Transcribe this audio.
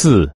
四